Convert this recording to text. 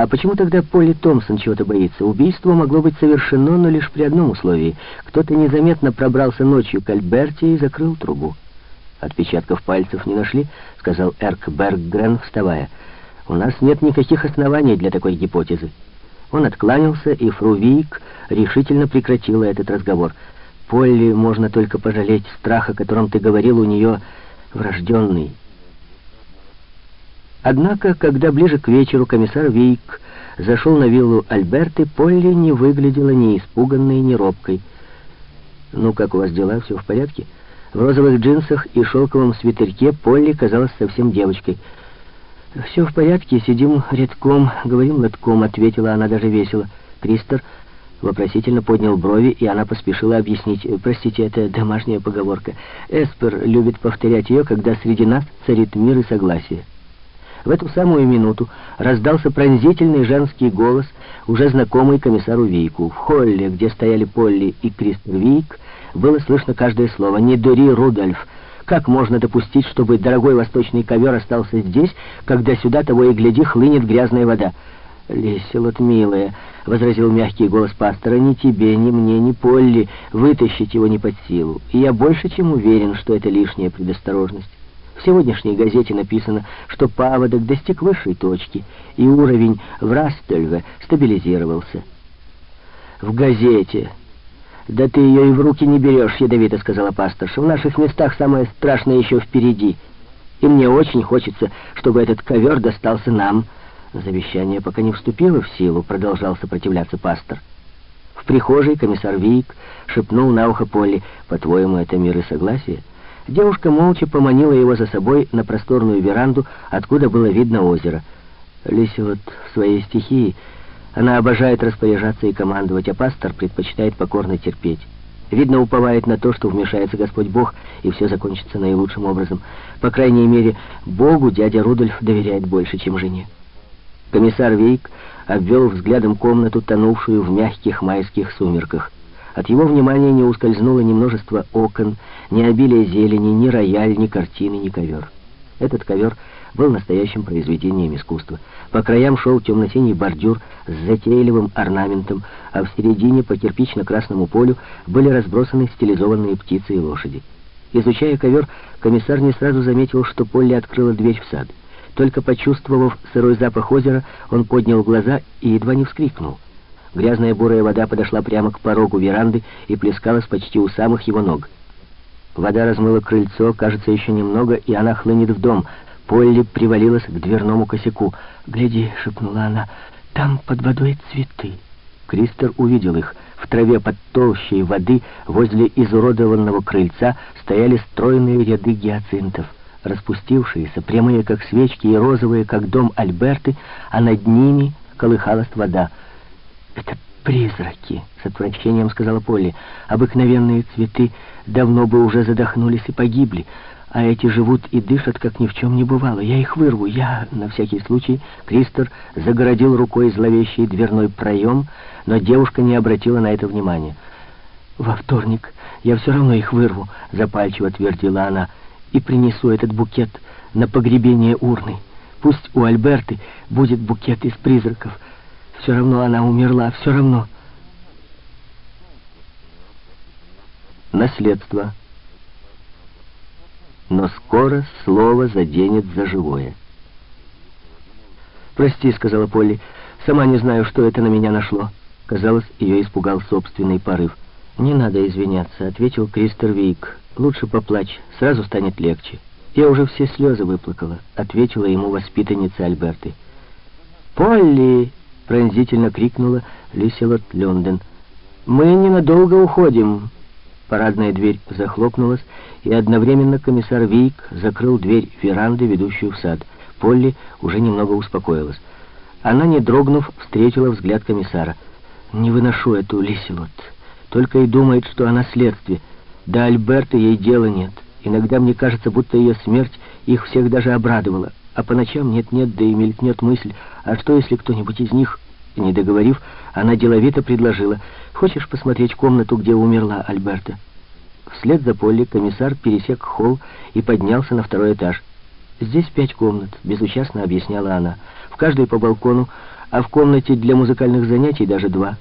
А почему тогда Полли Томпсон чего-то боится? Убийство могло быть совершено, но лишь при одном условии. Кто-то незаметно пробрался ночью к Альберте и закрыл трубу. «Отпечатков пальцев не нашли?» — сказал Эрк Берггрен, вставая. «У нас нет никаких оснований для такой гипотезы». Он откланялся, и фру Вик решительно прекратила этот разговор. «Полли можно только пожалеть. Страх, о котором ты говорил, у нее врожденный». Однако, когда ближе к вечеру комиссар Вейк зашел на виллу Альберты, Полли не выглядела ни испуганной, ни робкой. «Ну, как у вас дела? Все в порядке?» В розовых джинсах и шелковом свитерке Полли казалась совсем девочкой. «Все в порядке, сидим редком, говорим лотком», — ответила она даже весело. Кристер вопросительно поднял брови, и она поспешила объяснить. «Простите, это домашняя поговорка. Эспер любит повторять ее, когда среди нас царит мир и согласие». В эту самую минуту раздался пронзительный женский голос, уже знакомый комиссару Вейку. В холле, где стояли Полли и Кристер Вейк, было слышно каждое слово. «Не дури, Рудольф! Как можно допустить, чтобы дорогой восточный ковер остался здесь, когда сюда того и гляди хлынет грязная вода?» «Леселот, милая», — возразил мягкий голос пастора, — «ни тебе, ни мне, ни Полли вытащить его не под силу. И я больше чем уверен, что это лишняя предосторожность». В сегодняшней газете написано, что паводок достиг высшей точки, и уровень в Растельве стабилизировался. В газете. «Да ты ее и в руки не берешь», — ядовито сказала пасторша. «В наших местах самое страшное еще впереди. И мне очень хочется, чтобы этот ковер достался нам». Завещание пока не вступило в силу, продолжал сопротивляться пастор. В прихожей комиссар Вик шепнул на ухо Полли, «По-твоему, это мир и согласие?» Девушка молча поманила его за собой на просторную веранду, откуда было видно озеро. Лися вот в своей стихии. Она обожает распоряжаться и командовать, а пастор предпочитает покорно терпеть. Видно, уповает на то, что вмешается Господь Бог, и все закончится наилучшим образом. По крайней мере, Богу дядя Рудольф доверяет больше, чем жене. Комиссар Вейк обвел взглядом комнату, тонувшую в мягких майских сумерках. От его внимания не ускользнуло ни множество окон, ни обилие зелени, ни рояль, ни картины, ни ковер. Этот ковер был настоящим произведением искусства. По краям шел темно-синий бордюр с затейливым орнаментом, а в середине по кирпично-красному полю были разбросаны стилизованные птицы и лошади. Изучая ковер, комиссар не сразу заметил, что Полли открыла дверь в сад. Только почувствовав сырой запах озера, он поднял глаза и едва не вскрикнул. Грязная бурая вода подошла прямо к порогу веранды и плескалась почти у самых его ног. Вода размыла крыльцо, кажется, еще немного, и она хлынет в дом. Полли привалилась к дверному косяку. «Гляди», — шепнула она, — «там под водой цветы». Кристер увидел их. В траве под толщей воды возле изуродованного крыльца стояли стройные ряды гиацинтов. Распустившиеся, прямые как свечки и розовые, как дом Альберты, а над ними колыхалась вода — «Это призраки», — с отвращением сказала Полли. «Обыкновенные цветы давно бы уже задохнулись и погибли, а эти живут и дышат, как ни в чем не бывало. Я их вырву. Я, на всякий случай...» Кристор загородил рукой зловещий дверной проем, но девушка не обратила на это внимания. «Во вторник я все равно их вырву», — запальчиво твердила она, «и принесу этот букет на погребение урны. Пусть у Альберты будет букет из призраков». Все равно она умерла, все равно. Наследство. Но скоро слово заденет за живое. «Прости», — сказала Полли, — «сама не знаю, что это на меня нашло». Казалось, ее испугал собственный порыв. «Не надо извиняться», — ответил Кристер Вик. «Лучше поплачь, сразу станет легче». «Я уже все слезы выплакала», — ответила ему воспитанница Альберты. «Полли!» Пронзительно крикнула Лиселот Лондон. «Мы ненадолго уходим!» Парадная дверь захлопнулась, и одновременно комиссар Вейк закрыл дверь веранды, ведущую в сад. Полли уже немного успокоилась. Она, не дрогнув, встретила взгляд комиссара. «Не выношу эту Лиселот. Только и думает, что она следствие. Да Альберта ей дела нет. Иногда мне кажется, будто ее смерть их всех даже обрадовала. А по ночам нет-нет, да и мелькнет мысль, а что, если кто-нибудь из них... Не договорив, она деловито предложила, «Хочешь посмотреть комнату, где умерла Альберта?» Вслед за Полли комиссар пересек холл и поднялся на второй этаж. «Здесь пять комнат», — безучастно объясняла она. «В каждой по балкону, а в комнате для музыкальных занятий даже два.